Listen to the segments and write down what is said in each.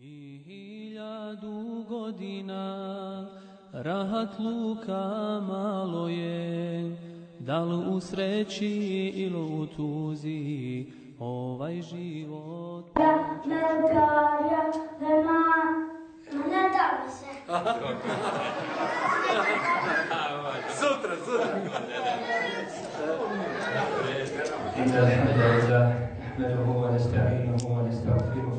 I hiljadu godina rahat luka malo je, da li u sreći ili u tuzi ovaj život. Nataja, Lema, ne da mi se. Sutra, sutra. إن الحمد لله نحمده ونستعينه ونستغفره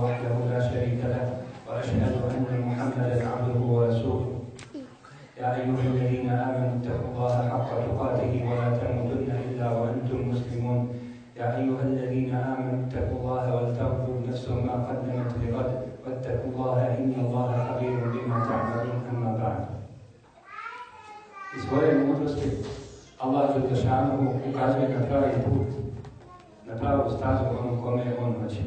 pravu stazu onom kome on hoće.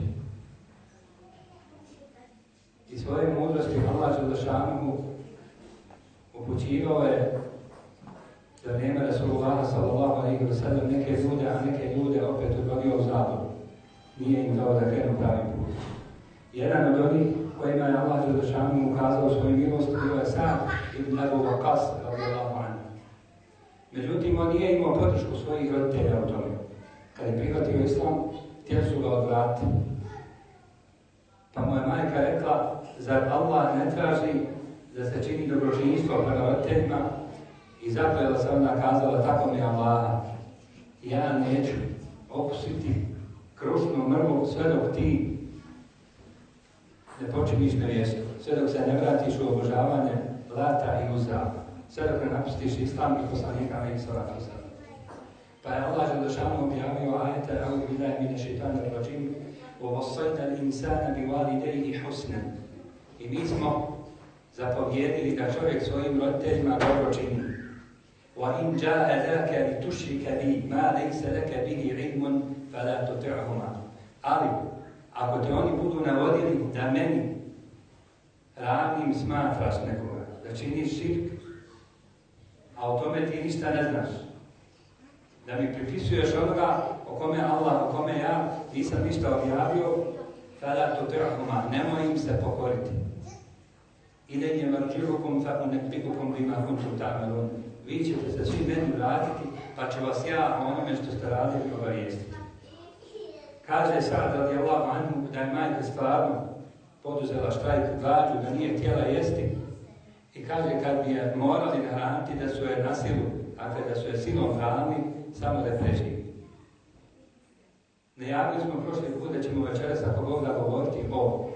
Iz svoje mudrosti Allah Đelešanohu upućivao je za vrijeme Rasulullah sallallahu alaihi wa sallam neke ljude, a neke ljude opet odvodio u zabludu. Nije im dao da krenu pravi put. Jedan od onih kojima je Allah Đelešanu ukazao svoju milost bio je Sa'd ibn Abu Waqas. Međutim, on nije imao podršku svojih roditelja u tome. Kad je prihvatio islam, htjeli su ga odvratiti. Pa mu je majka rekla, zar Allah ne traži da se čini dobročinstvo prema roditeljima? I zaplela se onda kazala tako mi je Allaha, ja neću okusiti krušnu mrvu sve dok ti ne počiniš nevjestu, sve dok se ne vratiš u obožavanje lata i uzra, sve dok ne napustiš islam i poslanika i salatu Pa je Allah Želešanu objavio ajete A'udhu billahi mine šeitanu rajim وَوَصَّيْنَا الْإِنسَانَ بِوَالِدَيْهِ حُسْنًا I mi smo zapovjedili da čovjek svojim roditeljima dobro čini. وَإِنْ جَاهَدَاكَ لِتُشْرِكَ بِي مَا لَيْسَ لَكَ بِهِ عِلْمٌ فَلَا تُطِعْهُمَا Ali, ako te oni budu navodili da meni ravnim smatraš nekoga, da činiš širk, a o tome ti ništa ne znaš, da mi pripisuješ onoga o kome Allah, o kome ja nisam ništa objavio, fala tu trahuma, nemoj im se pokoriti. Ile nje varđivukum fa ne bima kuntum tamerun. Vi ćete se svi meni vratiti, pa ću vas ja o onome što ste radili obavijestiti. Kaže sad, ali Allah manju, da je majka stvarno poduzela štrajk glađu, da nije htjela jesti. I kaže, kad bi je morali nahraniti, da su je nasilu, a dakle da su je silom hranili, samo da preživi. Najavili smo prošli put da ćemo večeras ako Bog da govoriti o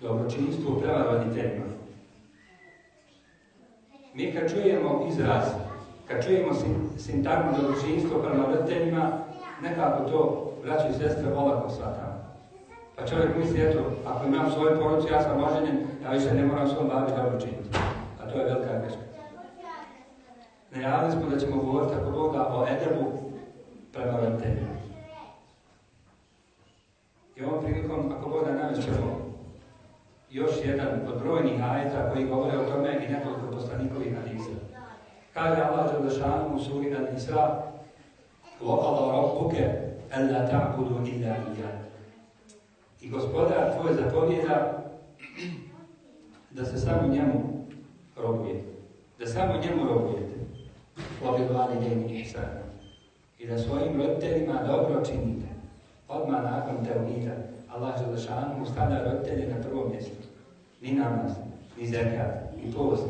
dobročinstvu prema roditeljima. Mi kad čujemo izraz, kad čujemo sintagmu dobročinstvo prema roditeljima, nekako to, braći i sestre, olako shvatamo. Pa čovjek misli, eto, ako imam svoju porucu, ja sam oženjen, ja više ne moram svom babi dobro činiti. A to je velika greška. Najavili smo da ćemo govoriti ako Boga o edebu prema roditeljima. I ovom prilikom, ako Boga navest ćemo još jedan od brojnih ajeta koji govore o tome i nekoliko poslanikovih hadisa. Kaže Allah Đelešanu u suri Al-Isra وَقَضَ رَبُّكَ أَلَّا تَعْبُدُوا إِلَّا إِيَّهُ I gospodar tvoj zapovjeda da se samo njemu robujete. Da samo njemu robujete. وَبِلْوَالِدَيْنِ إِحْسَانًا I da svojim roditeljima dobro činite. Odmah nakon tevhida Allah Želešanu stavlja roditelje na prvo mjesto. Ni namaz, ni zekat, ni post,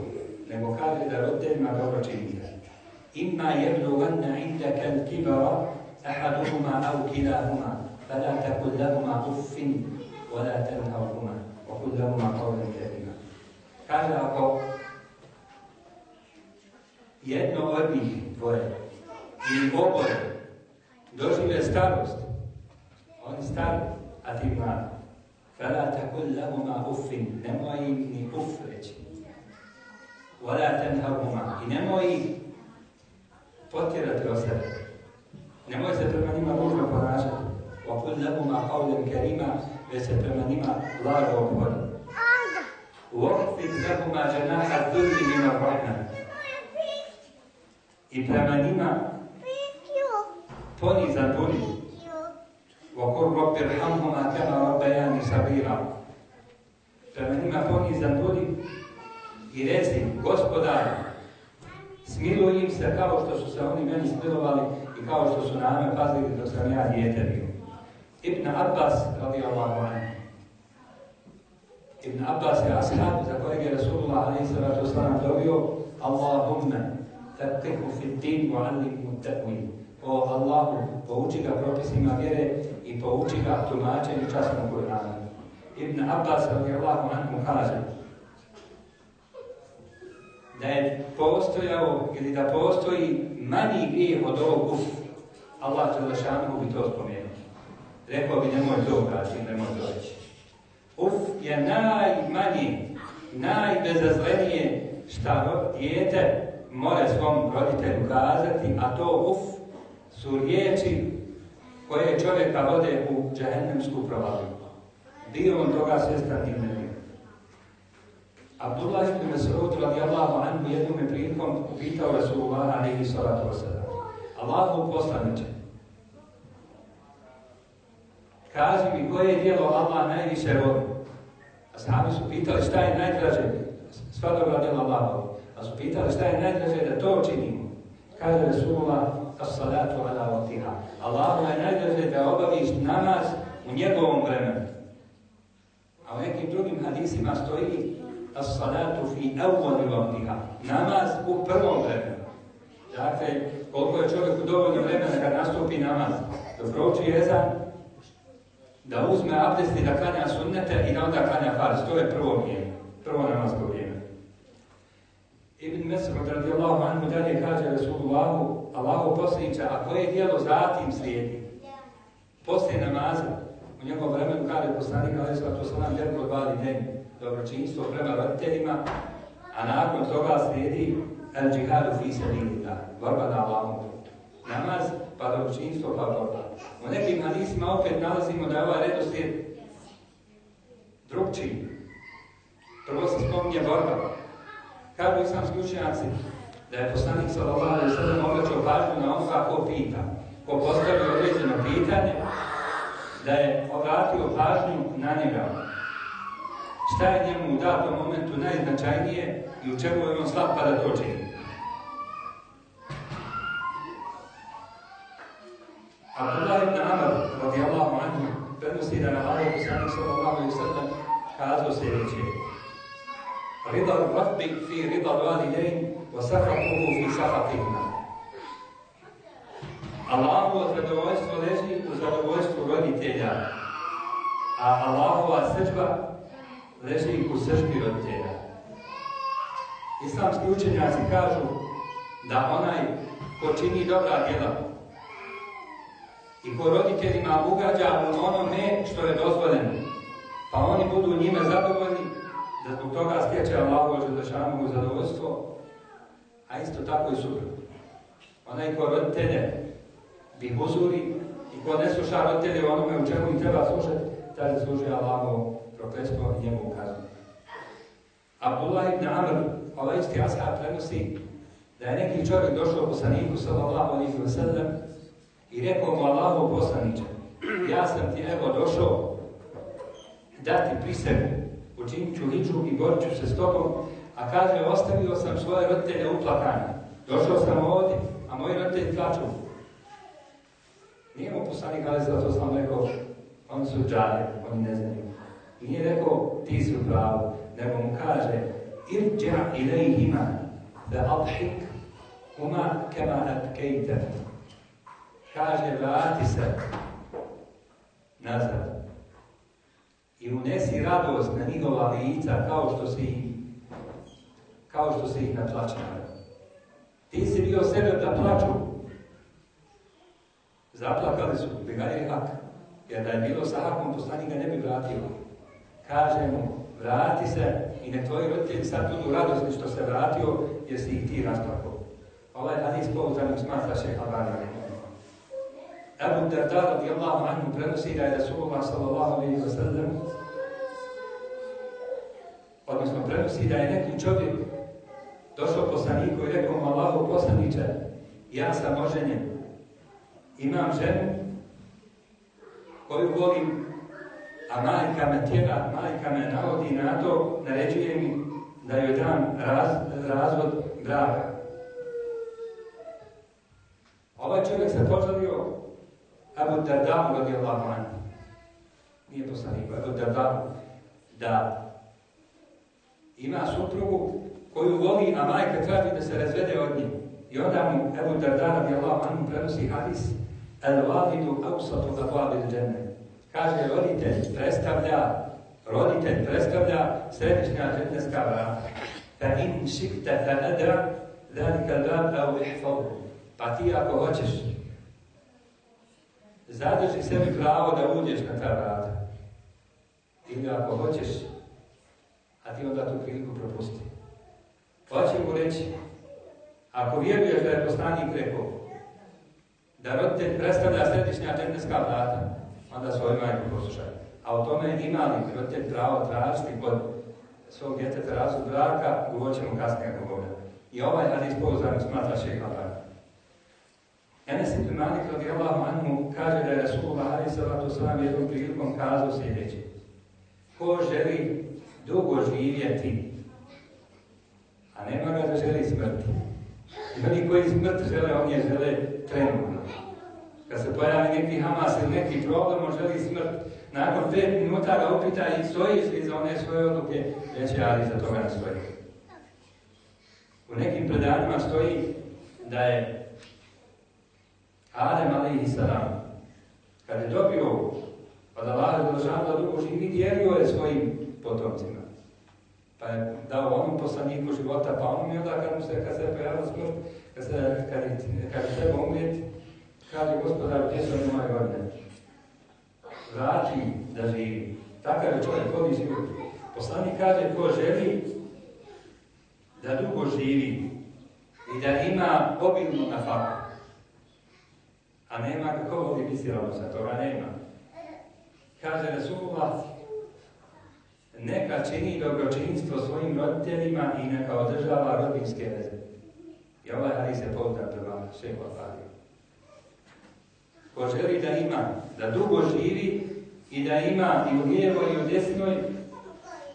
nego kaže da roditeljima dobro činite. Ima jeblugana indaka al-kibara ahaduhuma au kilahuma fala takul lahuma uffin wala tanhawhuma wa kul lahuma qawlan karima. Kaže ako jedno od njih dvoje ili oboje dožive starost, oni stari, a ti mladi. Fala takul lahuma uffin, nemoj im ni uff reći. Wala tanhawhuma, i nemoj ih potjerati o sebe. Nemoj se prema njima ružno ponašati. Qawlan karima, već se prema njima blago obhodi. وَحْفِدْ لَهُمَا جَنَاحَ الذُّلِّ مِنَ الرَّحْمَةِ I prema njima ponizan budi. وَقُلْ رَبِّ ارْحَمْهُمَا كَمَا رَبَّيَانِ صَغِيرًا Prema njima ponizan budi i reci, gospodar, smiluj im se kao što su se oni meni smilovali i kao što su na me pazili dok sam ja dijete bio. Ibn Abbas, radijallahu anhu, Ibn Abbas je ashab za kojeg je Rasulullah a.s. dobio Allahumme, faqihu fi din wa allimu ta'wil. O Allahu, pouči ga propisima vjere i pouči ga tumačenju časnom Kur'ana. Ibn Abbas radijallahu anhu kaže da je postojao ili da postoji manji grijeh od ovog uf. Allah Đelešanu bi to spomenuo. Rekao bi nemoj to kaći, nemoj to reći. Uf je najmanji, najbezazlenije šta dijete mora svom roditelju kazati, a to uf su riječi koje čovjeka vode u džahennemsku provaliju. Bio on toga svjestan ili ne bio. Abdullah ibn Mas'ud radijallahu anhu jednom je prilikom upitao Rasulullah alaihi salatu wasalam. Allahu poslaniče, kaži mi koje je dijelo Allah najviše voli. A sami su pitali šta je najdraže, sva dobra djela Allah voli. A su pitali šta je najdraže da to činimo. Kaže Rasulullah, as-salatu ala vaktiha. Allahu je najdraže da obaviš namaz u njegovom vremenu. A u nekim drugim hadisima stoji as-salatu fi awwali vaktiha. Namaz u prvom vremenu. Dakle, koliko je čovjeku dovoljno vremena kad nastupi namaz, da prouči jezan, da uzme abdest i da klanja sunnete i da onda klanja farz. To je prvo vrijeme, prvo namazko vrijeme. Ibn Mesrod radijallahu anhu dalje kaže Rasulullahu, Allahu posljedniča, a koje dijelo zatim slijedi? Poslije namaza, u njegovom vremenu kaže poslanik, ali sva to sam lijepo odvali den, dobročinstvo prema roditeljima, a nakon toga slijedi el džihadu fi sabilillah, borba na Allahom putu. Namaz, pa dobročinstvo, pa borba. U nekim hadisima opet nalazimo da je ovaj redoslijed drugčiji. Prvo se spominje borba. Kažu islamski učenjaci da je poslanik sallallahu alaihi sallam obraćao pažnju na onoga ko pita, ko postavi određeno pitanje, da je obratio pažnju na njega. Šta je njemu u datom momentu najznačajnije i u čemu je on slab pa da to čini. Abdullah ibn Amr, radijallahu anhu, prenosi da je Allah poslanik sallallahu alaihi sallam kazao sljedeće. Rabbi fi rida validein, wa sahatuhu fi sahatihna. Allahovo zadovoljstvo leži u zadovoljstvu roditelja, a Allahova srđba leži u srđbi roditelja. Islamski učenjaci kažu da onaj ko čini dobra djela i ko roditeljima ugađa u onome što je dozvoljeno, pa oni budu njime zadovoljni, da zbog toga stječe Allahovo želešanovo zadovoljstvo, a isto tako i suprotno. Onaj ko roditelje bi uzuri i ko ne sluša roditelje u onome u čemu im treba slušati, taj služi Allahovo prokletstvo i njegovu kaznu. Abdullah ibn Amr, ovaj isti ashab prenosi da je neki čovjek došao poslaniku sallallahu alaihi wa sallam i rekao mu Allahu poslaniče, ja sam ti evo došao dati prisegu, učinit ću i borit ću se s tobom, a kaže, ostavio sam svoje roditelje uplakane. Došao sam ovdje, a moji roditelji plaću. Nije mu poslanik ali zato sam rekao, oni su džade, oni ne znaju. Nije rekao, ti su pravo, nego mu kaže, irđa ilajhima da adhik uma kema atkejte. Kaže, vrati se nazad i unesi radost na njihova lica kao što si ih kao što si ih natlačava. Ti si bio sebe da plaču. Zaplakali su, begaj hak. Jer da je bilo sa hakom, poslanik ga ne bi vratio. Kaže mu, vrati se i ne tvoji roditelji sad budu radosni što se vratio, jer si ih ti rasplakao. Ovaj hadis pouzdanim smatra še Albanija. Abu Darda radijallahu anhu prenosi da je Rasulullah sallallahu alaihi wa sallam od odnosno prenosi da je neki čovjek došao poslaniku i rekao mu Allahu poslaniče, ja sam oženjen, imam ženu koju volim, a majka me tjera, majka me navodi na to, naređuje mi da joj dam raz, razvod braka. Ovaj čovjek se požalio Abu Dardamu radijallahu anhu. Nije poslanik, Abu Dardamu. Da ima suprugu koju voli, a majka traži da se razvede od nje. I onda mu Abu Darda radijallahu anhu prenosi hadis El validu ausatu abwabil dženne. Kaže, roditelj predstavlja, roditelj predstavlja središnja dženneska vrata. Fa in šikta fa al-bab au. Pa ti ako hoćeš, zadrži sebi pravo da uđeš na ta vrata. Ili ako hoćeš, a ti onda tu priliku propusti. Hoće mu reći, ako vjeruješ da je poslanik rekao, da roditelj predstavlja središnja dženevska vrata, onda svoju majku poslušaj. A o tome ima li roditelj pravo tražiti kod svog djeteta razvod braka, govorit ćemo kasnije Boga. I ovaj hadis pouzdan smatra šeha braka. Enes ibn Malik radijallahu anhu kaže da je Rasulullah ali sallatu sallam jednom prilikom kazao sljedeće. Ko želi dugo živjeti, a nema ga da želi smrti. I oni koji smrt žele, oni je žele trenutno. Kad se pojavi neki Hamas ili neki problem, on želi smrt. Nakon pet minuta ga upita i stojiš li za one svoje odluke, reće, ali za toga ne stoji. U nekim predanjima stoji da je Adem alaihi salam, kad je dobio od Allaha Đelešanu da dugo živi, dijelio je svojim potomcima. Pa je dao onom poslaniku života, pa onom i onda kad mu se, kad se pojavila smrt, kad, se, kad, kad treba umrijeti, kaže gospodar, gdje su moje? Vrati da živi. Takav je čovjek, vodi život. Poslanik kaže, ko želi da dugo živi i da ima obilnu na faku, a nema kako vodi sa toga nema. Kaže Resulullah, neka čini dobročinstvo svojim roditeljima i neka održava rodinske veze. I ovaj hadis je povdan prema Afadiju. Ko želi da ima, da dugo živi i da ima i u lijevoj i u desnoj,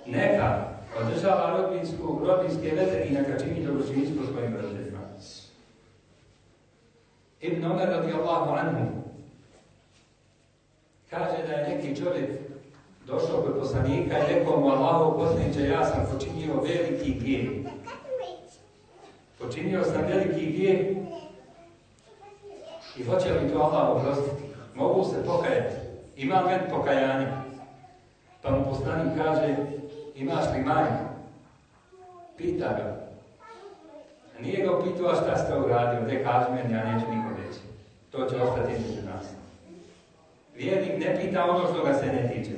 neka održava rodinske veze i neka čini dobročinstvo svojim roditeljima. Ibn Omer radijallahu anhu kaže da je neki čovjek došao kod poslanika i rekao mu Allahu poslaniče, ja sam počinio veliki grijeh. Počinio sam veliki grijeh i hoće li to Allah oprostiti? Mogu se pokajati. Ima li pokajanje? Pa mu poslanik kaže, imaš li majku? Pita ga. Nije ga upitao šta ste uradio, gdje kaži meni, ja neću nikom. To će ostati između nas. Vjernik ne pita ono što ga se ne tiče.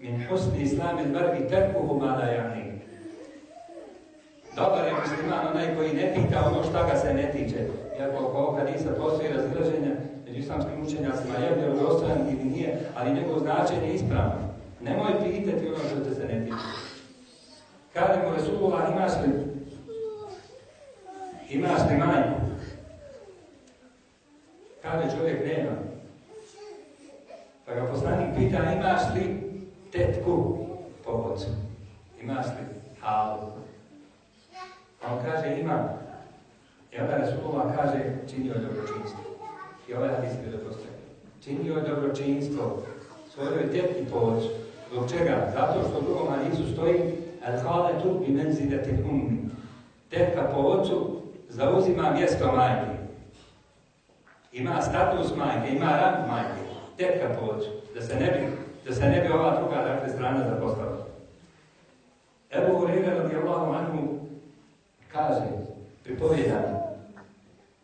Min husni islam il marbi terkuhu mala jani. Dobar je musliman onaj koji ne pita ono što ga se ne tiče. Iako oko ovog hadisa postoji razilaženja među islamskim učenjacima, je li dostojan ili nije, ali njegovo značenje je ispravno. Nemoj pitati ono što se ne tiče. Kada mu Resulullah imaš li Imaš li? Kaže čovjek nema. Pa ga poslanik pita imaš li tetku po ocu? Imaš li halu? A on kaže imam. I onda Resulullah kaže činio je dobročinstvo. I ovaj hadis je dostojan. Činio je dobročinstvo svojoj tetki po ocu. Zbog čega? Zato što u drugom hadisu stoji al tu bi menzidatil ummi. Tetka po ocu zauzima mjesto majke. Ima status majke, ima rang majke, tetka pođu, da se ne bi, da se ne bi ova druga dakle, strana zapostavila. Evo Hureyre radijallahu anhu kaže, pripovjedanje,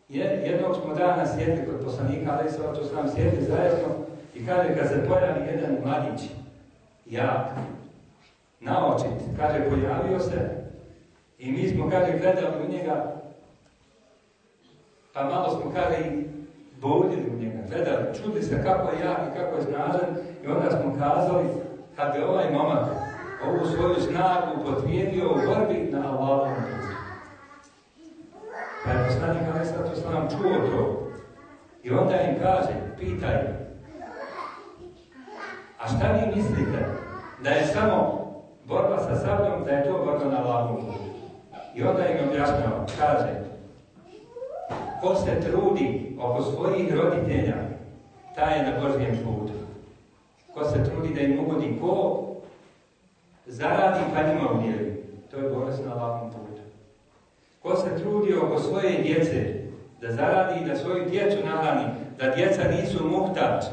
jednog smo dana sjedli kod poslanika, ali se to sam sjedli zajedno i kaže kad se pojavi jedan mladić, jak, naočit, kaže pojavio se i mi smo, kaže, gledali u njega pa malo smo kada i boljeli u njega, gledali, čuli se kako je jak i kako je snažan i onda smo kazali kad bi ovaj momak ovu svoju snagu potvijedio u borbi na Allahovom putu. Pa je poslanik Alisa to nam čuo to. I onda im kaže, pitaj, a šta vi mislite? Da je samo borba sa sabljom, da je to borba na Allahovom putu. I onda im objašnjava, kaže, ko se trudi oko svojih roditelja, taj je na Božnijem putu. Ko se trudi da im ugodi ko, zaradi pa njima udjeli. To je bolest na Allahom putu. Ko se trudi oko svoje djece, da zaradi i da svoju djecu nahrani, da djeca nisu muhtač,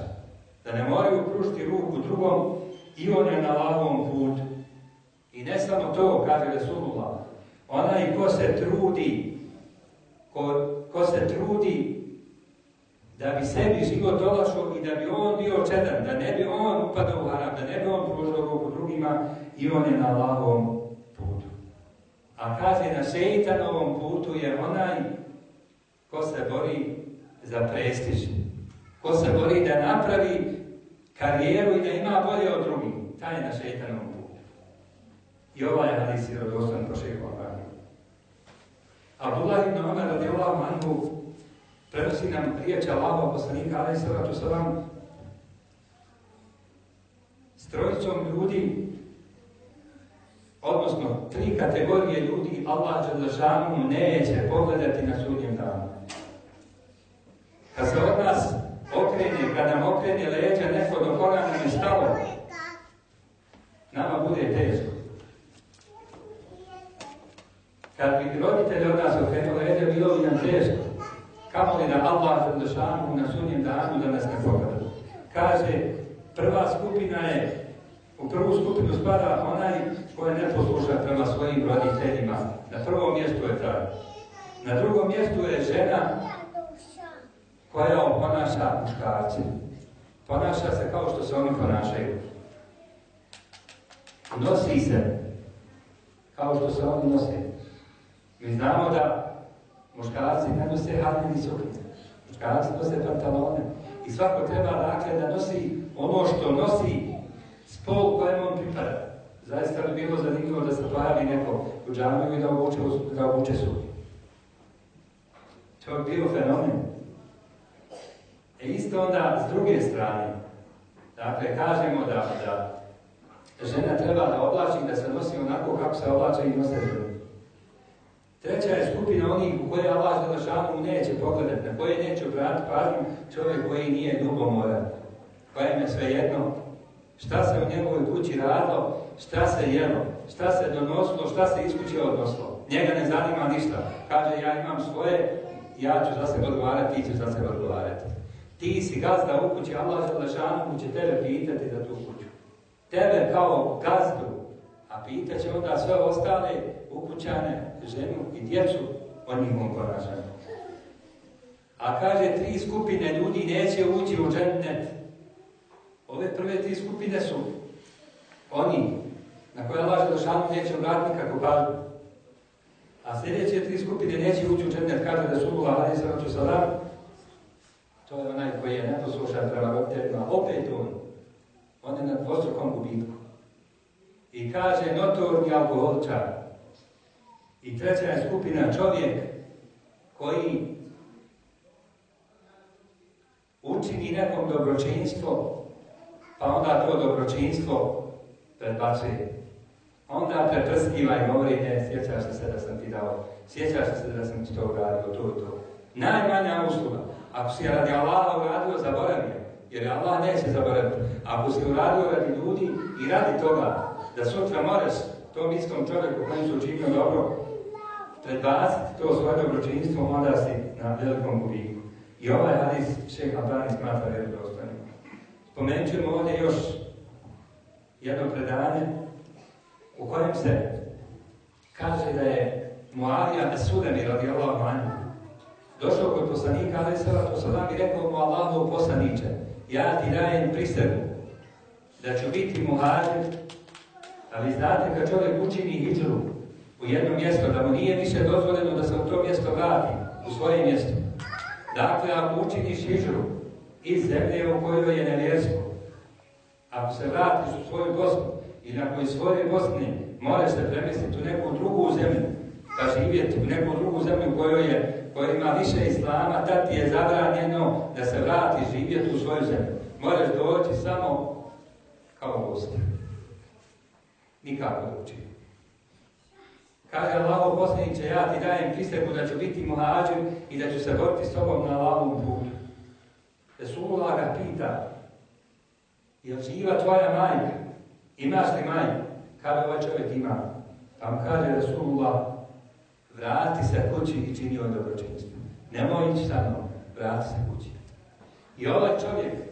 da ne moraju pružiti ruku drugom, i on je na Allahovom putu. I ne samo to, kaže Resulullah, onaj ko se trudi, ko, ko se trudi da bi sebi život olašao i da bi on bio čedan, da ne bi on upadao u haram, da ne bi on pružao ruku drugima i on je na Allahovom putu. A kaže na šeitanovom putu je onaj ko se bori za prestiž, ko se bori da napravi karijeru i da ima bolje od drugih. Taj je na šeitanovom putu. I ovaj hadis je šehu Abdullah ibn Omer radijallahu anhu prenosi nam riječ Allahova poslanika alaih sallatu sallam s trojicom ljudi odnosno tri kategorije ljudi Allah Đelešanu neće pogledati na sudnjem danu. Kad se od nas okrene, kad nam okrene leđa neko do koga nam je stalo, nama bude teško. Kad bi roditelji od nas okrenuli leđa, bilo bi nam teško. Kamo li da Allah Đelešanu na sudnjem danu da nas ne pogleda. Kaže, prva skupina je u prvu skupinu spada onaj koji ne posluša prema svojim roditeljima. Na prvom mjestu je taj. Na drugom mjestu je žena koja ponaša muškarci. Ponaša se kao što se oni ponašaju. Nosi se kao što se oni nose. Mi znamo da muškarci ne nose haljini suknje. Muškarci nose pantalone. I svako treba dakle da nosi ono što nosi spol kojem on pripada. Zaista bi bilo zanimljivo da se pojavi neko u džamiju i da obuče, da obuče sudnju. To je bio fenomen. E isto onda s druge strane, dakle, kažemo da, da žena treba da oblači da se nosi onako kako se oblače i nose žene. Treća je skupina onih u koje Allah Želešanu neće pogledati, na koje neće obratiti pažnju čovjek koji nije ljubomoran, kojem je sve jedno šta se u njegovoj kući radilo, šta se jelo, šta se donosilo, šta se iz kuće. Njega ne zanima ništa. Kaže, ja imam svoje, ja ću za sebe odgovarati, ti ćeš za sebe odgovarati. Ti si gazda u kući, Allah Želešanu će tebe pitati za tu kuću. Tebe kao gazdu, a pitat će onda sve ostale ukućane, ženu i djecu o njihovom ponašanju. A kaže, tri skupine ljudi neće ući u džennet Ove prve tri skupine su oni na koje Allah Želešanu neće vratiti kako kažu. A sljedeće tri skupine neće ući u džennet, kaže Resulullah Ali Sallatu Salam. To je onaj koji je neposlušan prema roditeljima. Opet on. On je na dvostrukom gubitku. I kaže notorni alkoholčar. I treća je skupina čovjek koji učini nekom dobročinstvo pa onda to dobročinstvo predbacuje. Onda preprskiva i govori, ne, sjećaš se da sam ti dao, sjećaš se da sam ti to uradio, to i to. Najmanja usluga. Ako si radi Allaha uradio, zaboravio. Jer je Allah neće zaboraviti. Ako si uradio radi ljudi i radi toga, da sutra moraš tom istom čovjeku kojem su učinio dobro, predbaciti to svoje dobročinstvo, onda si na velikom gubiku. I ovaj hadis šeha Albani smatra vjerodostojnim. Spomenut ćemo ovdje još jedno predanje u kojem se kaže da je Muavija Esudemi radijallahu anhu došao kod poslanika ali to sada i rekao mu Allahu poslaniče ja ti dajem prisegu da ću biti muhađir ali znate kad čovjek učini hijđru u jedno mjesto da mu nije više dozvoljeno da se u to mjesto vrati u svoje mjesto dakle ako učiniš hijđru iz zemlje u kojoj je nevjerstvo. Ako se vratiš u svoju gospod i nakon svoje Bosne moraš se premjestiti u neku drugu zemlju, pa živjeti u neku drugu zemlju kojoj je koja ima više islama, tad ti je zabranjeno da se vrati živjeti u svoju zemlju. Moraš doći samo kao gost. Nikako učiti. Kaže Allah posljedniče, ja ti dajem prisegu da ću biti muhađir i da ću se boriti s tobom na Allahovom putu. Resulullah ga pita, je li živa tvoja majka? Imaš li majku? Kaže ovaj čovjek ima. Pa mu kaže Resulullah, vrati se kući i čini on dobročinstvo. Nemoj ići sa mnom, vrati se kući. I ovaj čovjek,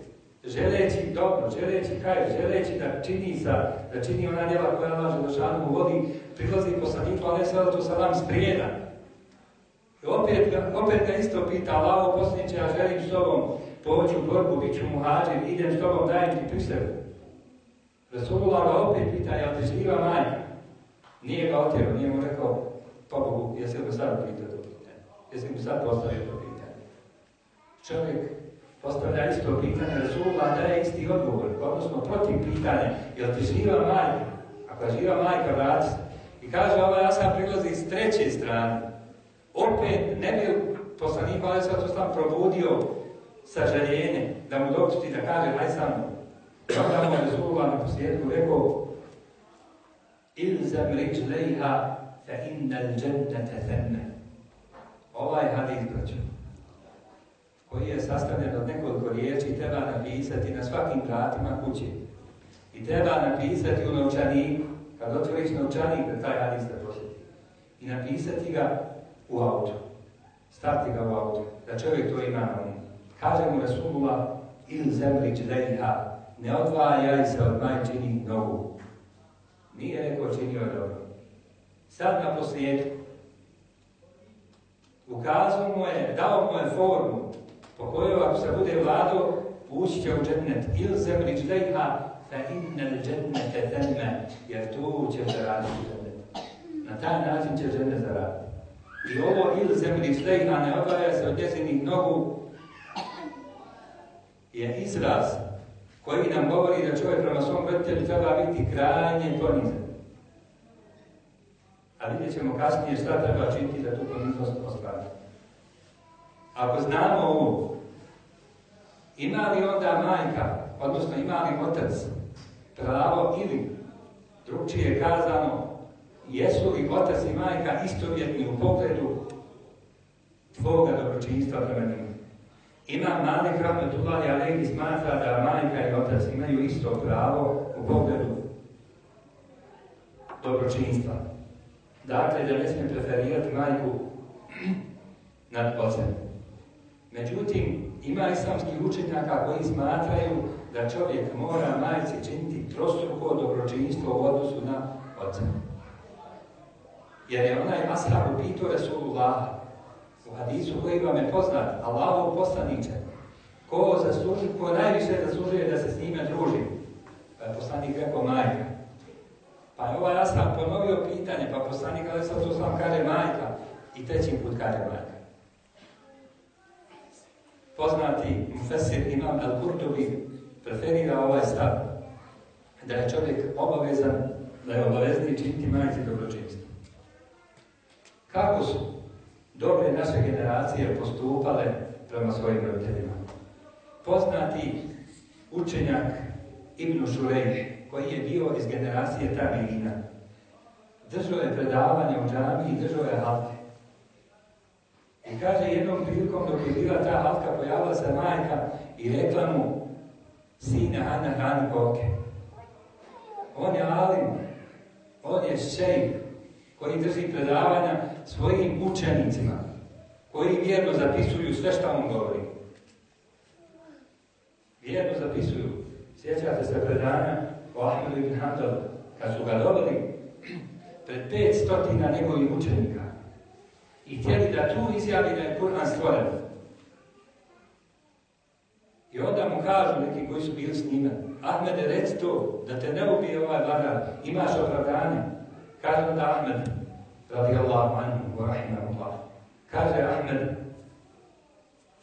želeći dobro, želeći kaj, želeći da čini sa, da čini ona djela koja Allah Želešanu mu vodi, prilazi poslaniku, ali sada to salam sprijeda. I opet, opet ga isto pita, Allah posljedniče, ja želim s tobom poći u borbu, bit ću muhađir, idem s tobom, dajem ti prisebu. Rasulullah ga opet pita, jel ti živa majka? Nije ga otjerao, nije mu rekao, pa Bogu, jesi li sad pitao to pitanje? Jesi mi sad postavio to pitanje? Čovjek postavlja isto pitanje, Rasulullah daje isti odgovor, odnosno protiv pitanja, jel ti živa majka? Ako je živa majka, vrati. I kaže, ovaj Asad prilazi s treće strane. Opet ne bi poslanik Ali sad sam probudio sažaljenje, da mu dopusti da kaže, haj sam. Onda mu Rasulullah na posljedku rekao, ilzam rič lejha fa innal džennete themme. Ovaj hadis, braću, koji je sastavljen od nekoliko riječi, treba napisati na svakim vratima kući. I treba napisati u novčaniku, kad otvoriš novčanik da taj hadis da posjeti. I napisati ga u auto. Staviti ga u auto. Da čovjek to ima na umu. Kaže mu Rasulullah, il zemlić lejha, ne odvajaj se od majčinih nogu. Nije rekao činio dobro. Sad na posljedku. Ukazao mu je, dao mu je formu po kojoj ako se bude vlado, ući će u džennet. Il zemlić lejha, fa innal džennete temme, jer tu će zaraditi džennet. Na taj način će džennet zaraditi. I ovo il zemlić lejha ne odvaja se od njezinih nogu, je izraz koji nam govori da čovjek prema svom roditelju treba biti krajnje ponizan. A vidjet ćemo kasnije šta treba činiti da tu poniznost ostvari. Ako znamo ovo, ima li onda majka, odnosno ima li otac, pravo ili drugčije kazano, jesu li otac i majka istovjetni u pogledu tvoga dobročinstva prema njima? Imam Malik Rahmetullahi Alehi smatra da majka i otac imaju isto pravo u pogledu dobročinstva. Dakle, da ne smije preferirati majku nad ocem. Međutim, ima islamskih učenjaka koji smatraju da čovjek mora majci činiti trostruko dobročinstvo u odnosu na oca. Jer je onaj ashab upitao Rasulullah u hadisu koji vam je poznat, Allahov poslaniče, ko zasluži, ko najviše zaslužuje da se s njime druži. Pa je poslanik rekao majka. Pa je ovaj ashab ponovio pitanje, pa poslanik ali sam kaže majka i treći put kaže majka. Poznati mufesir Imam Al-Kurtubi preferira ovaj stav da je čovjek obavezan, da je obavezni činiti majci dobročinstvo. Kako su dobre naše generacije postupale prema svojim roditeljima? Poznati učenjak Ibn Šurej, koji je bio iz generacije Tabirina, držao je predavanje u džami i držao je. I kaže jednom prilikom dok je bila ta halka, pojavila se majka i rekla mu Sine, Ana, hrani koke. On je alim, on je šejk koji drži predavanja svojim učenicima, koji vjerno zapisuju sve što on govori. Vjerno zapisuju. Sjećate se predanja o Ahmedu ibn Hanbal, kad su ga doveli pred pet stotina njegovih učenika i htjeli da tu izjavi da je Kur'an stvoren. I onda mu kažu neki koji su bili s njima, Ahmede, reci to, da te ne ubije ovaj vladar, imaš opravdanje. Kaže onda Ahmed, radijallahu anhu, wa rahimahullah. Kaže Ahmed,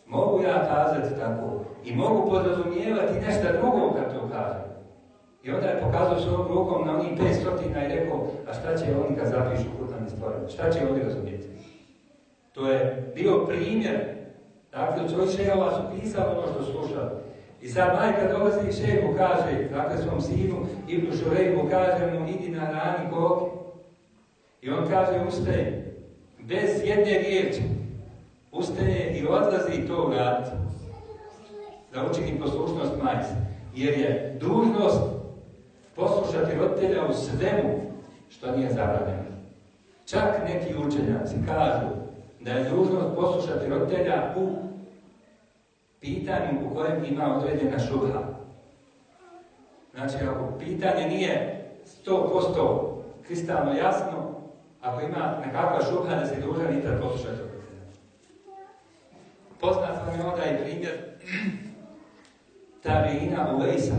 mogu ja kazati tako i mogu podrazumijevati nešto drugo kad to kažem. I onda je pokazao svojom rukom na onih pet stotina i rekao, a šta će oni kad zapišu Kur'an i Šta će oni razumjeti? To je bio primjer. Dakle, svoj šehova su pisali ono što slušali. I sad majka dolazi i šehu kaže, dakle svom sinu, Ibnu Šurejhu kaže mu, idi na rani koke. I on kaže, ustaje, bez jedne riječi, ustaje i odlazi to uraditi. Da učini poslušnost majci. Jer je dužnost poslušati roditelja u svemu što nije zabranjeno. Čak neki učenjaci kažu da je dužnost poslušati roditelja u pitanju u kojem ima određena šubha. Znači, ako pitanje nije 100% kristalno jasno, ako ima nekakva šubha da se dužan i tad poslušati roditelja. Poznat vam je onda i primjer Tabina Ulejsa,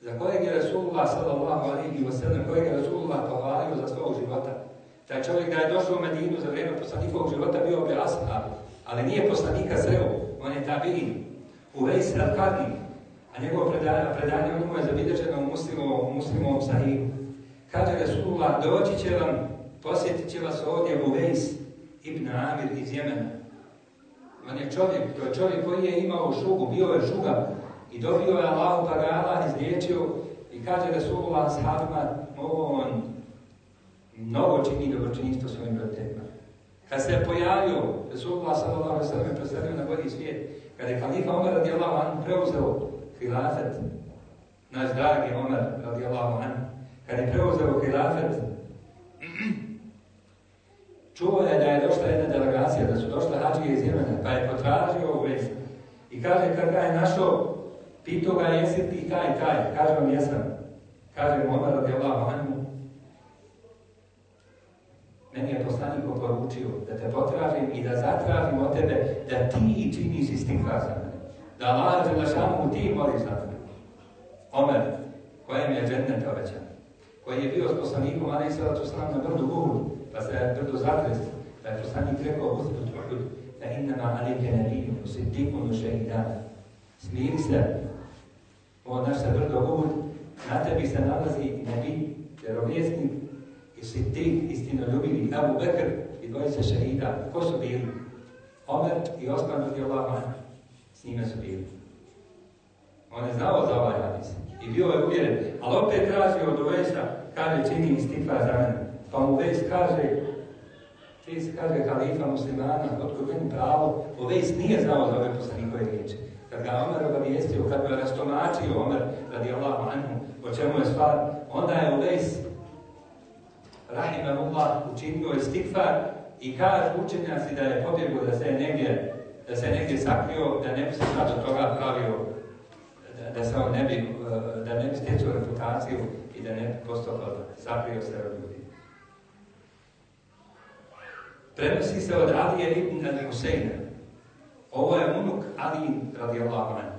za kojeg je Rasulullah sallallahu alaihi wa sallam, kojeg je Rasulullah pohvalio za svog života. Taj čovjek da je došao u Medinu za vrijeme poslanikovog života bio bi ashab, ali nije poslanika sreo, on je tabin, u Vejs al a njegovo predanje, predanje ono je zabilježeno u muslimovom, muslimovom sahihu. Kaže Rasulullah, doći će vam, posjetit će vas ovdje u Vejs ibn Amir iz Jemena. On je čovjek, to je čovjek koji je imao šugu, bio je šuga, i dobio je Allahu pa ga Allah izliječio i kaže Rasulullah sahabima, on mnogo čini dobročinjstvo svojim roditeljima. Kad se pojavio, Rasulullah sallallahu alaihi sallam preselio na bolji svijet, kada je kalifa Omer radijallahu anhu preuzeo hilafet, naš dragi Omer radijallahu anhu, kada je preuzeo hilafet, čuo je da je došla jedna delegacija, da su došle hađije iz Jemena, pa je potražio u vezi. I kaže, kad ga je našao, Pitao ga, jesi ti taj, taj? Kaže vam, jesam. Kaže mu Omer radijallahu meni je poslanik poručio da te potražim i da zatražim od tebe da ti činiš istighfar za mene. Da Allah Đelešanu ti moliš za mene. Omer, kojem je džennet obećan, koji je bio s poslanikom, ali i sada na brdu Uhud, pa se je brdo zatresti, da je poslanik rekao, uzbud Uhud, da innama alike nebiju, siddiqunu šehidana. Smiri se, ovo naše brdo Uhud, na tebi se nalazi nebi, vjerovjesnik, i si ti istinoljubivi Abu Bekr i dvojice šehida. Ko su bili? Omer i Osman radi Allah s njime su bili. On je znao za ovaj hadis i bio je uvjeren, ali opet traži od Uvejsa, kaže čini istifa za mene. Pa mu Uvejs kaže, ti se kaže kalifa muslimana, otkud meni pravo, Uvejs nije znao za ove poslanikove riječi. Kad ga Omer obavijestio, kad ga rastomačio Omer radi Allahu anhu, o čemu je stvar, onda je Ulejs Rahimahullah učinio istikfar i kaže učenjaci da je pobjegao da se negdje da se negdje sakrio, da ne bi se od toga pravio, da, da se on ne bi, da ne bi stjecao reputaciju i da ne bi postao sakrio se od ljudi. Prenosi se od Alije ibn al-Husayna, ovo je unuk Ali radijallahu anhu.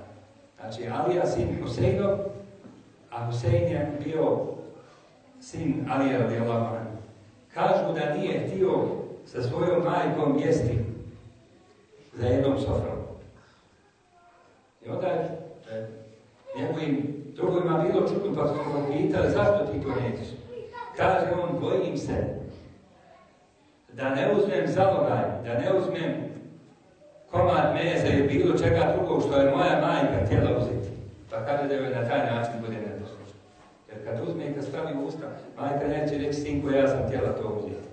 Znači, Alija sin Husejnov, a Husein je bio sin Ali radijallahu anhu. Kažu da nije htio sa svojom majkom jesti za jednom sofrom. I onda je njegovim drugovima bilo čudno pa su ga pitali zašto ti to nećeš. Kaže on, bojim se da ne uzmem zalogaj, da ne uzmem komad mesa ili bilo čega drugog što je moja majka htjela uzeti. Pa kaže da joj na taj način bude. Jer kad uzme i kad stavi u usta, majka neće reći sinko ja sam htjela to uzeti.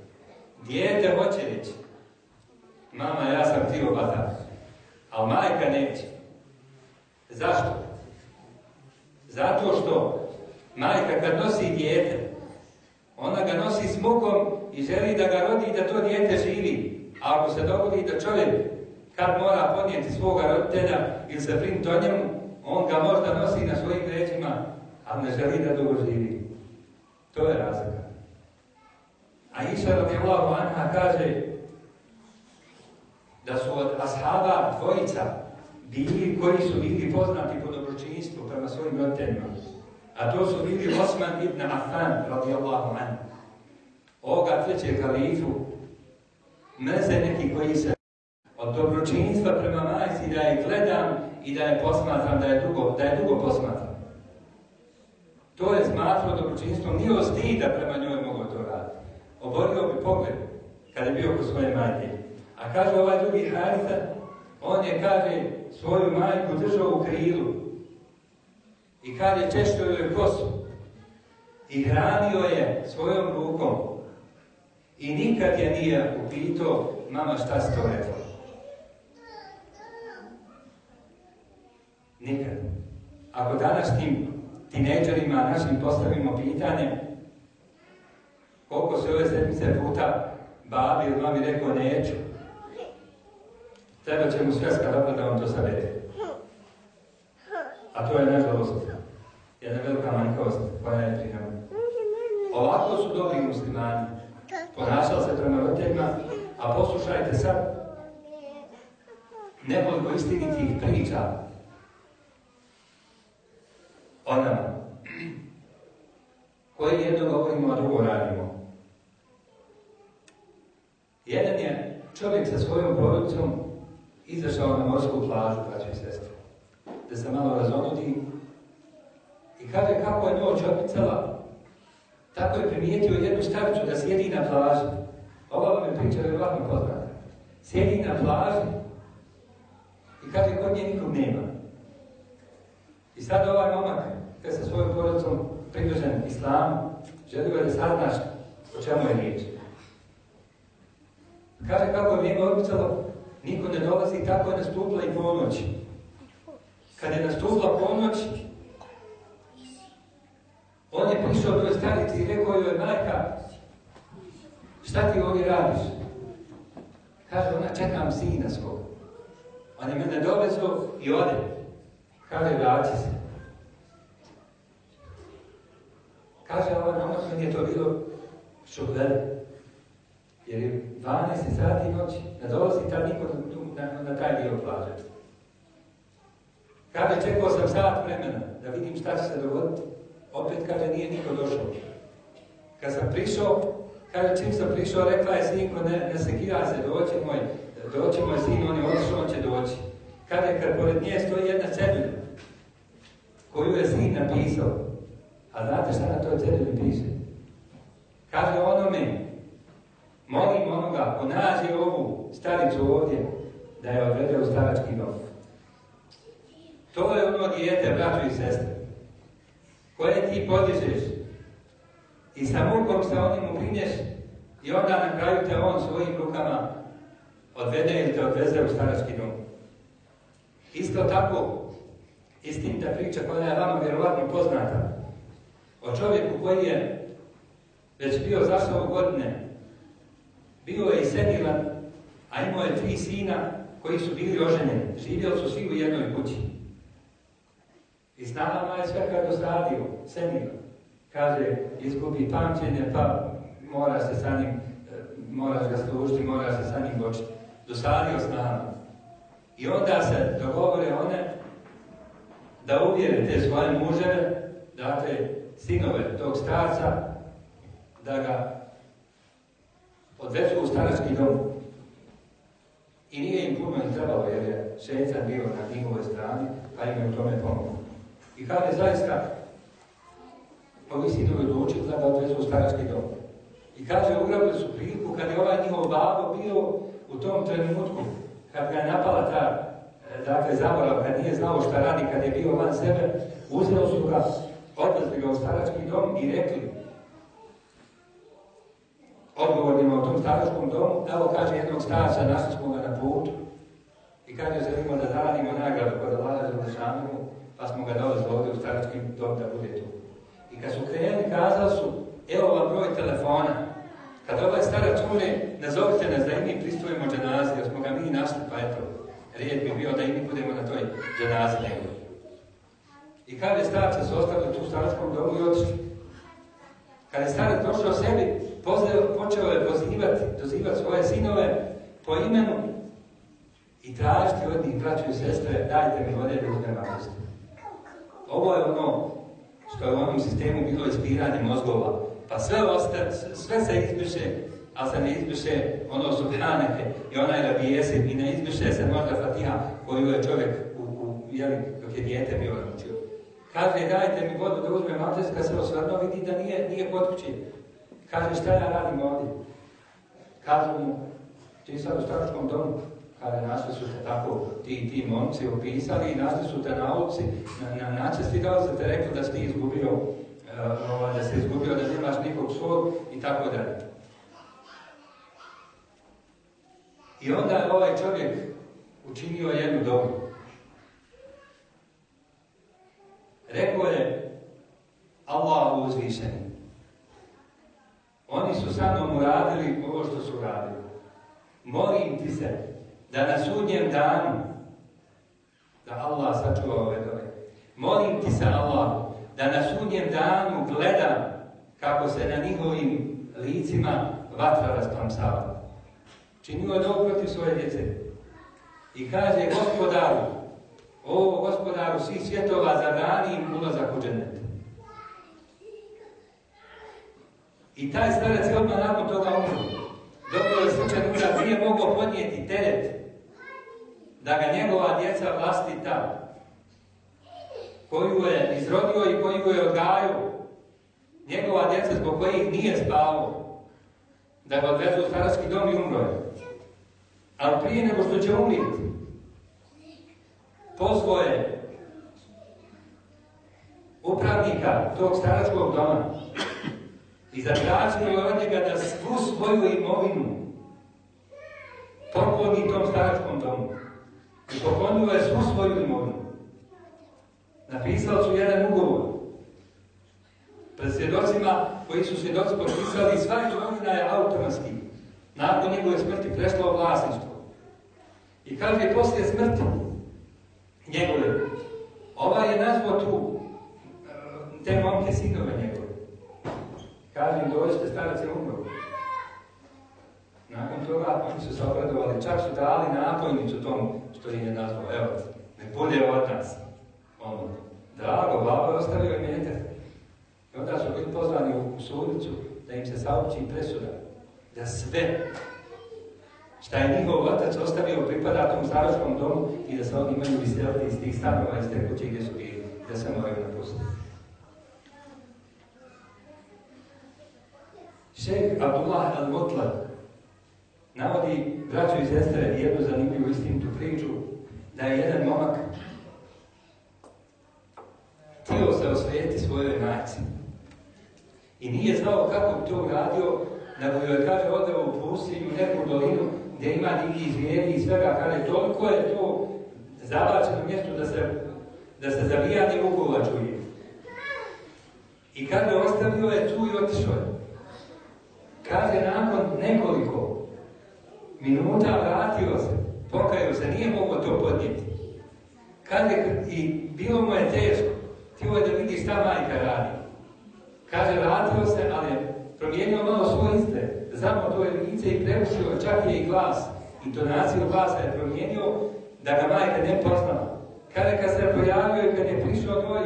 Dijete hoće reći. Mama ja sam htio batak. Ali majka neće. Zašto? Zato što majka kad nosi dijete, ona ga nosi s mukom i želi da ga rodi i da to dijete živi. A ako se dogodi da čovjek kad mora podnijeti svoga roditelja ili se brinuti o njemu, on ga možda nosi na svojim rećima, ali ne želi da dugo živi. To je razlika. A Iša radijallahu anha kaže da su od ashaba dvojica bili koji su bili poznati po dobročinstvu prema svojim roditeljima. A to su bili Osman ibn Affan radijallahu anhu. Ovoga trećeg kalifu mrze neki koji se od dobročinstva prema majci da je gledam i da je posmatram, da je dugo, da je dugo posmatram. To je smatrao dobročinstvom, nije od prema njoj mogao to raditi. Oborio bi pogled kada je bio kod svoje majke. A kaže ovaj drugi Harita, on je, kaže, svoju majku držao u krilu. I kaže, češto joj kosu. I hranio je svojom rukom. I nikad je nije upitao, mama šta si to rekla. Nikad. Ako danas tineđerima našim postavimo pitanje koliko se ove sedmice puta babi ili mami rekao neću, treba će mu sveska dobro da vam to savjeti. A to je nažalost jedna velika manjkost koja je pri. Ovako su dobri muslimani. Ponašali se prema roditeljima, a poslušajte sad nekoliko istinitih priča Koji jedno govorimo, a drugo radimo. Jedan je čovjek sa svojom porodicom izašao na morsku plažu, braći i da se malo razonudi i kaže kako je noć odmicala, tako je primijetio jednu staricu da sjedi na plaži. Ova vam je priča vjerovatno poznata. Sjedi na plaži i kaže kod nje nikog nema. I sad ovaj momak, kad sa svojom porodicom privržen islamu, želio je da saznaš o čemu je riječ. Kaže kako je vrijeme odmicalo, niko ne dolazi tako je nastupila i ponoć. Kad je nastupila ponoć, on je prišao do starici i rekao joj, majka, šta ti ovdje radiš? Kaže, ona čekam sina svog. On je mene dovezo i ode. Kaže, vraći se. Kaže, ovaj momak, meni je to bilo šoklede. Jer je 12 sati noći, ne dolazi tad niko na, na, taj dio plaže. Kaže, čekao sam sat vremena da vidim šta će se dogoditi. Opet, kaže, nije niko došao. Kad sam prišao, kaže, čim sam prišao, rekla je sinko, ne, ne se gira se, doći moj, doći moj sin, on je otišao, on će doći. Kaže, kad pored nje stoji jedna cedulja, koju je sin napisao. A znate šta na toj cedulji piše? Kaže onome, molim onoga, ko nađe ovu staricu ovdje, da je odvede u starački dom. To je ono dijete, braćo i sestre, koje ti podižeš i sa mukom se onim uprinješ i onda na kraju te on svojim rukama odvede ili te odveze u starački dom. Isto tako, istinita priča koja je vama vjerovatno poznata, o čovjeku koji je već bio zašao godine, bio je i sedilan, a imao je tri sina koji su bili oženjeni. Živjeli su svi u jednoj kući. I s nama je sve kad dosadio, senio. Kaže, izgubi pamćenje, pa mora se sa njim, moraš ga služiti, mora se sa njim bočiti. Dosadio s nama. I onda se dogovore one da uvjere te svoje muževe, dakle, sinove tog starca, da ga odvezu u starački dom. I nije im puno im trebalo jer je šećan bio na njihovoj strani, pa im je u tome pomogao. I kaže zaista, ovi sinovi odlučili da ga odvezu u starački dom. I kaže, ugrabili su priliku kad je ovaj njihov babo bio u tom trenutku, kad ga je napala ta dakle, zaborav, kad nije znao šta radi, kad je bio van sebe, uzeli su ga, odvezli ga u starački dom i rekli, odgovornima u tom staračkom domu, evo kaže jednog starca, našli smo ga na putu i kaže želimo da zaradimo nagradu kod za Lešanu, pa smo ga doveli ovdje u starački dom da bude tu. I kad su krenuli, kazali su, evo vam broj telefona, kad ovaj starac umre, nazovite nas da i mi pristujemo dženazi, jer smo ga mi našli, pa eto, rijed bi bio da i mi budemo na toj dženazi nego. I kad je starca su ostali tu staračkom domu i otišli. Kad je starac došao sebi, počeo je pozivati, dozivati svoje sinove po imenu i tražiti od njih, braću i sestre, dajte mi vode da uzmem. Ovo je ono što je u onom sistemu bilo ispiranje mozgova. Pa sve, osta, sve se izbiše, ali se ne izbiše ono subhaneke i onaj rabijese i ne izbiše se možda fatiha koju je čovjek u, u, jeli, dok je dijete bio naučio. Kaže, dajte mi vodu da uzmem kad se osvrnuo, vidi da nije, nije kod kuće. Kaže, šta ja radim ovdje? Kažu mu, ti sad u staračkom domu, kada našli su te tako ti, ti momci opisali i našli su te na na, na načesti da se te rekli da si izgubio, uh, da si izgubio, da nemaš nikog svog i tako dalje. I onda je ovaj čovjek učinio jednu dobu. Rekao je Allah uzvišeni. Oni su sa mnom uradili ovo što su uradili. Molim ti se da na sudnjem danu, da Allah sačuva ove dove, molim ti se Allah da na sudnjem danu gledam kako se na njihovim licima vatra rasplamsava. Činio je dobro protiv svoje djece. I kaže gospodaru, o gospodaru svih svjetova zabrani im ulazak u džennet. I taj starac je odmah nakon toga umro. Dobro je slučaj udar, nije mogao podnijeti teret da ga njegova djeca vlastita, koju je izrodio i koju je odgajao, njegova djeca zbog kojih nije spavao, da ga odvezu u starački dom i umro je. Ali prije nego što će umriti, pozvao je upravnika tog staračkog doma i zatražio je od njega da svu svoju imovinu pokloni tom staračkom domu. I poklonio je svu svoju imovinu. Napisali su jedan ugovor. Pred svjedocima koji su svjedoci potpisali, sva imovina je automatski. Nakon njegove smrti prešla u vlasništvo. I kaže, poslije smrti njegove, ovaj je nazvao tu e, te momke sinove njegove. Kaže im, dođete, starac je umro. Nakon toga oni su se obradovali, čak su dali napojnicu tomu što im je nazvao. Evo, ne bude otac. Ono, drago, babo je ostavio imetak. I onda su bili pozvani u sudicu da im se saopći presuda. Da sve šta je njihov otac ostavio pripada tom staračkom domu i da se oni imaju iseliti iz tih stanova, iz te kuće gdje su bili, da se moraju napustiti. Šejh Abdullah al-Mutlaq navodi, braćo i sestre, jednu zanimljivu istinitu priču, da je jedan momak htio se osvijeti svojoj majci. I nije znao kako bi to uradio, nego joj kaže odeo u pustinju, neku dolinu, gdje ima divljih zvijeri i svega, kaže, toliko je to zabačeno mjesto da se, da se zavijanje vukova čuje. I kada ostavio je tu i otišao je. Kaže, nakon nekoliko minuta vratio se, pokajao se, nije mogao to podnijeti. Kaže, i bilo mu je teško, htio je da vidi šta majka radi. Kaže, vratio se, ali je promijenio malo svoj izgled, samo to je lice i preušio, čak je i glas. Intonaciju glasa je promijenio da ga majka ne poznala. Kaže, kad se pojavio i kad je prišao njoj,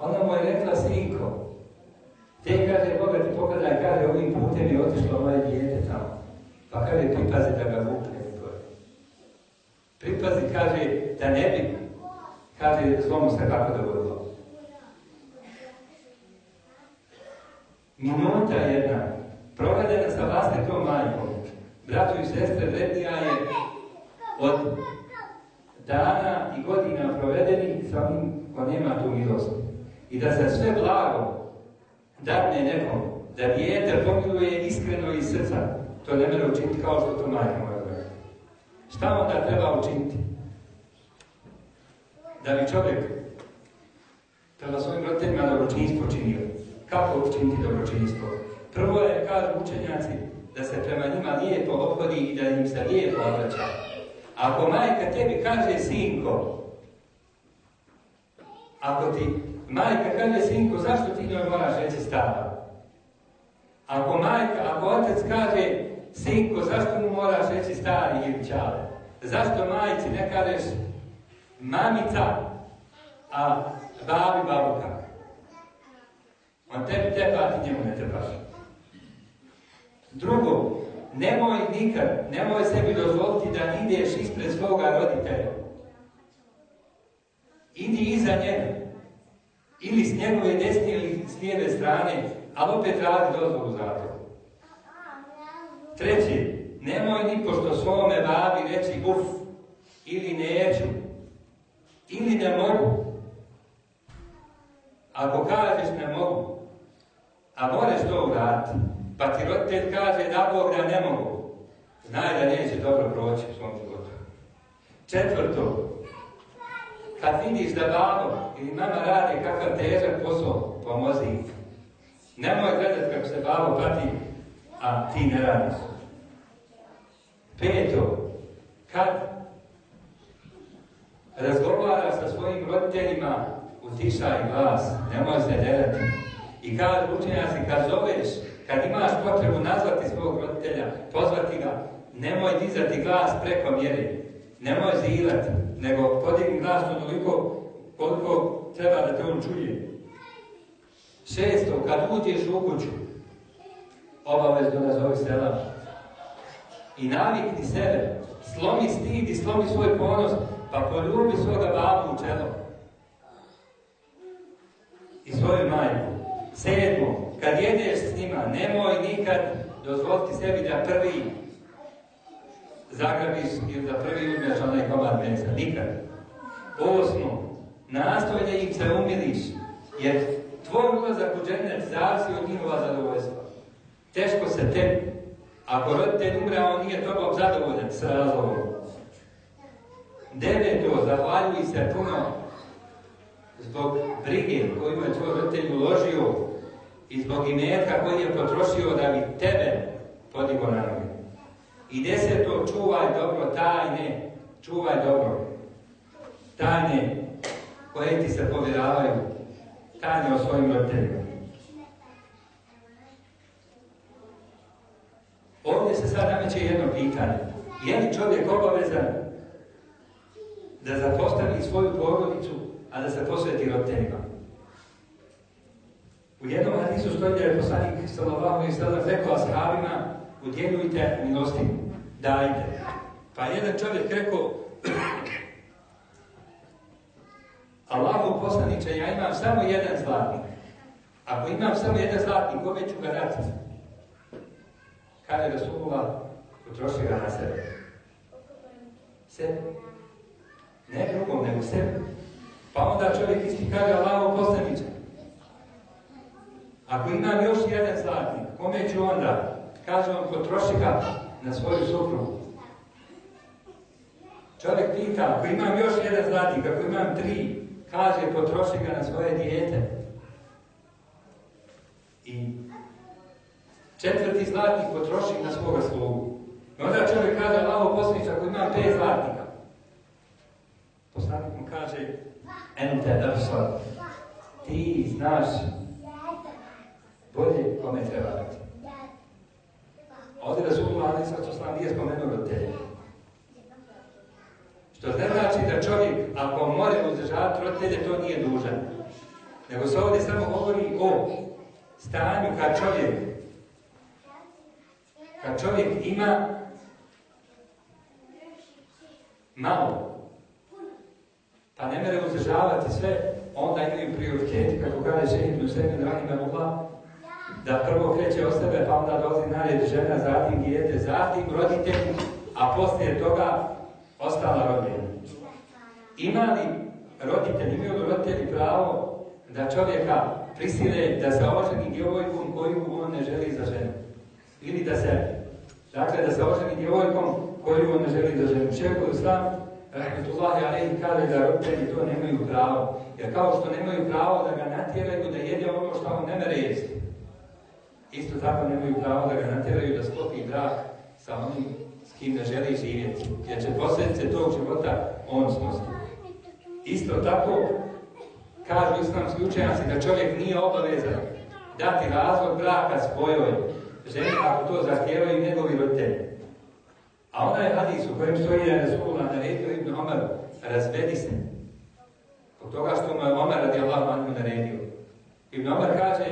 ona mu je rekla, sinko, te kaže, Boga ti pokazaj, kaže, ovim putem je otišlo moje dijete tamo. Pa kaže, pripazi da ga vukne. Pripazi, kaže, da ne bi, kaže, zlomu se kako dogodilo. Minuta jedna, provedena sa vlastitom majkom, braćo i sestre, vrednija je od dana i godina provedenih sa onim ko nema tu milost. I da se sve blago dadne nekom, da dijete pomiluje iskreno iz srca, to ne mene učiniti kao što to majka moja. Šta onda treba učiniti? Da bi čovjek treba svojim roditeljima dobročinstvo činio. Kako učiniti dobročinstvo? Prvo je, kažu učenjaci, da se prema njima lijepo obhodi i da im se lijepo obraća. Ako majka tebi kaže sinko, ako ti majka kaže sinko, zašto ti njoj moraš reći stava? Ako majka, ako otac kaže sinko, zašto mu moraš reći stari ili čale? Zašto majci ne kažeš mamica, a babi babuka? On tebi tepa, ti njemu ne tepaš. Drugo, nemoj nikad, nemoj sebi dozvoliti da ideš ispred svoga roditelja. Idi iza njega. Ili s njegove desne ili s lijeve strane, ali opet radi dozvolu za to. Treći, nemoj ni pošto svome babi reći uf, ili neću, ili ne mogu. Ako kažeš ne mogu, a moraš to uraditi, pa ti roditelj kaže da Bog da ne mogu, znaj da neće dobro proći u svom životu. Četvrto, kad vidiš da babo ili mama radi kakav težak posao, pomozi im. Nemoj gledat kako se babo pati, a ti ne radiš. Peto, kad razgovara sa svojim roditeljima, utišaj glas, nemoj se derati. I kad učenjaci, kad zoveš, kad imaš potrebu nazvati svog roditelja, pozvati ga, nemoj dizati glas preko mjere, nemoj zilati, nego podigni glas onoliko koliko treba da te on čuje. Šesto, kad uđeš u kuću, obavezno nazovi selam. I navikni sebe, slomi stid i slomi svoj ponos, pa poljubi svoga babu u čelo. I svoju majku. Sedmo, kad jedeš s njima, nemoj nikad dozvoliti sebi da prvi zagrabiš ili da prvi uzmeš onaj komad mesa. Nikad. Osmo, nastojanje im se umiliš, jer tvoj ulazak u džennet zavisi od njihova zadovoljstva. Teško se tebi. Ako roditelj umre, on nije tobom zadovoljan s razlogom. Deveto, zahvaljuj se puno zbog brige koju je tvoj roditelj uložio i zbog imetka koji je potrošio da bi tebe podigo na noge. I deseto, čuvaj dobro tajne, čuvaj dobro tajne koje ti se povjeravaju, tajne o svojim roditeljima. Ovdje se sad nameće jedno pitanje. Je li čovjek obavezan da zapostavi svoju porodicu, a da se posveti roditeljima? U jednom hadisu stoji da je poslanik sallallahu ve sellem rekao ashabima: "Udjeljujte milostinu, dajte." Pa jedan čovjek rekao: Allahu poslaniče, ja imam samo jedan zlatnik. Ako imam samo jedan zlatnik, kome ću ga dati? Kaže Rasulullah, potroši ga na sebe. Sebe. Ne drugom, nego sebe. Pa onda čovjek isti kaže Allahu poslaniče, ako imam još jedan zlatnik, kome ću onda? Kaže on, potroši ga na svoju suprugu. Čovjek pita, ako imam još jedan zlatnik, ako imam tri, kaže, potroši ga na svoje dijete. I četvrti zlatnik potroši na svoga slugu. I onda čovjek kaže, Allaho posljednič, ako imam pet zlatnika. Poslanik mu kaže, ente ti znaš bolje kome treba dati. Ovdje Rasulullah Ali sad sam nije spomenuo roditelje. Što ne znači da čovjek, ako mora uzdržavati roditelje, to nije dužan. Nego se ovdje samo govori o stanju kad čovjek kad čovjek ima malo, pa ne mere uzdržavati sve, onda imaju prioriteti, kako kaže Šehid Muslimin Rahimahullah, da prvo kreće od sebe, pa onda dolazi nared žena, zatim dijete, zatim roditelji, a poslije toga ostala rodina. Ima li roditelji, imaju li roditelji pravo da čovjeka prisile da se oženi djevojkom koju on ne želi za ženu? Ili da se, dakle, da se oženi djevojkom koju on ne želi za ženu? Šeho Islam, Rahmetullahi Alehi, kaže da roditelji to nemaju pravo. Jer kao što nemaju pravo da ga natjeraju da jede ono što on ne mere jesti. Isto tako nemaju pravo da ga natjeraju da sklopi brak sa onim s kim ne želi živjeti. Jer će posljedice tog života on snositi. Isto tako, kažu islamski učenjaci da čovjek nije obavezan dati razlog braka svojoj ženi ako to zahtijevaju njegovi roditelji. A ona je hadis u kojem stoji da je Rasulullah naredio Ibn Omar razvedi se. Od toga što mu je Omar radi Allah anhu naredio. Ibn Omar kaže,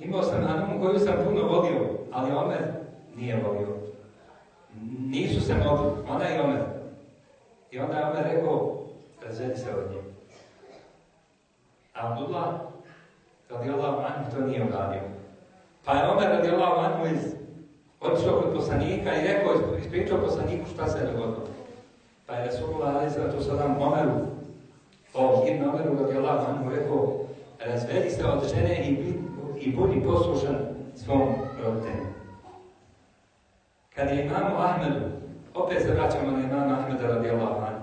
imao sam Hanum koju sam puno volio, ali Omer nije volio. Nisu se mogli, ona i Omer. I onda je Omer rekao, razvedi se od nje. Abdullah radijallahu anhu to nije uradio. Pa je Omer radijallahu anhu iz, otišao kod poslanika i rekao, ispričao poslaniku šta se dogodilo. Pa je Resulullah ali sada to sadam Omeru, o Ibn Omeru radijallahu anhu rekao, razvedi se od žene i, i budi poslušan svom roditelju. Kad je imamu Ahmedu, opet se vraćamo na imama Ahmeda radijallahu anhu,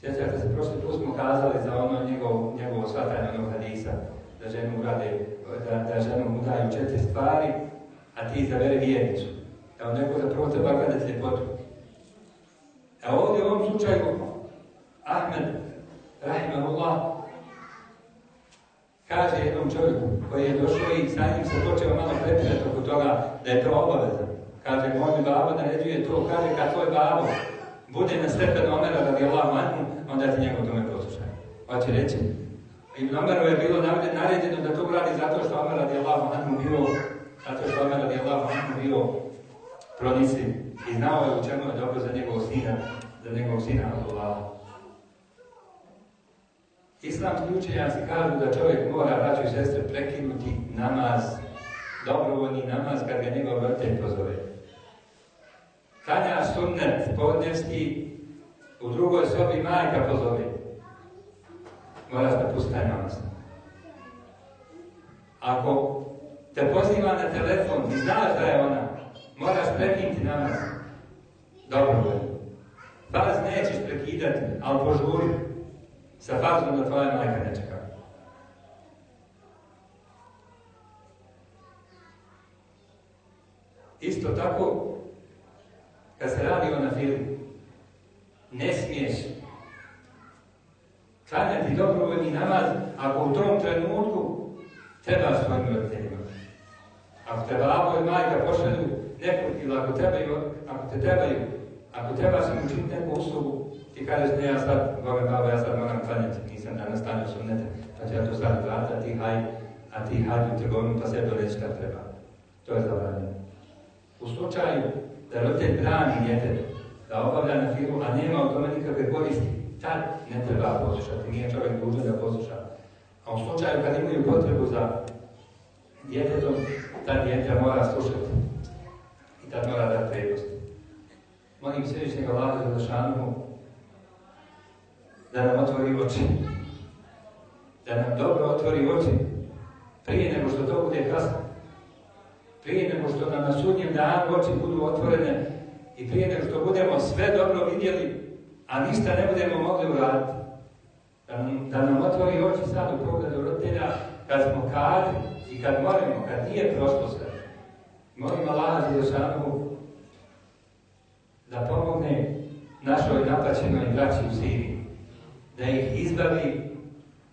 Sjećate se, prošli put smo kazali za ono njegovo, njegovo shvatanje onog hadisa, da ženu urade, da, da ženu mu daju četiri stvari, a ti izabere vjernicu. On neko da prvo treba gledati ljepotu. A ovdje u ovom slučaju, Ahmed, rahimahullah, kaže jednom čovjeku koji je došao i sa njim se počeo malo prepirati oko toga da je to obaveza. Kaže, moj mi babo naređuje to, kaže, kad tvoj babo bude na stepenu Omera radijallahu anhu, onda ti njegov tome poslušaj. Hoće reći, Ibn Omeru je bilo naredjeno da to uradi zato što Omer radijallahu anhu bio, zato što Omer radijallahu anhu bio pronisi i znao je u čemu je dobro za njegovog sina, za njegovog sina Abdullaha. Islamski učenjaci kažu da čovjek mora, braćo i sestre, prekinuti namaz, dobrovoljni namaz kad ga njegov roditelj pozove. Klanja sunnet podnevski, u drugoj sobi majka pozove. Moraš da pusti taj namaz. Ako te poziva na telefon i znaš da je ona, moraš prekinuti namaz. Dobro. Farz nećeš prekidati, ali požuri. Sa farzom da tvoja majka ne čeka. Isto tako, kad se radi o na filmu, ne smiješ klanjati dobrovoljni namaz ako u tom trenutku treba svojim roditeljima. Ako te babo i majka pošalju neku, ili ako, trebaju, ako te trebaju, ako trebaš im učiniti neku uslugu, ti kažeš ne, ja sad, Boga babo, ja sad moram klanjati, nisam danas stanio sunnete, pa ću ja to sad vrati, a ti haj, a ti haj u trgovinu pa sve doleći šta treba. To je zabranjeno. U slučaju da roditelj brani djetetu, da obavlja na filu, a nema od tome nikakve koristi, tad ne treba poslušati, nije čovjek dužan da posluša. A u slučaju kad imaju potrebu za djetetom, tad djete mora slušati. I tad mora dati prednost. Molim svevišnjeg Allaha za da nam otvori oči. Da nam dobro otvori oči prije nego što to bude kasno. Prije nego što nam na sudnjem danu oči budu otvorene i prije nego što budemo sve dobro vidjeli, a ništa ne budemo mogli uraditi. Da nam, da nam otvori oči sad u pogledu roditelja kad smo kadri i kad moramo, kad nije prošlo sve. Molim Allah Đelešanu da pomogne našoj napaćenoj braći u Siriji, da ih izbavi,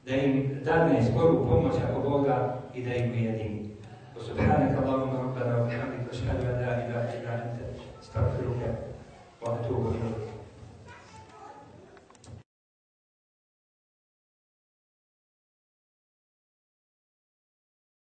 da im dadne skoru pomoć ako Boga i da im ujedini. Posubhanak Allahumma rabbana wa bihamdika ashhadu astaghfiruka wa atubu ilayk.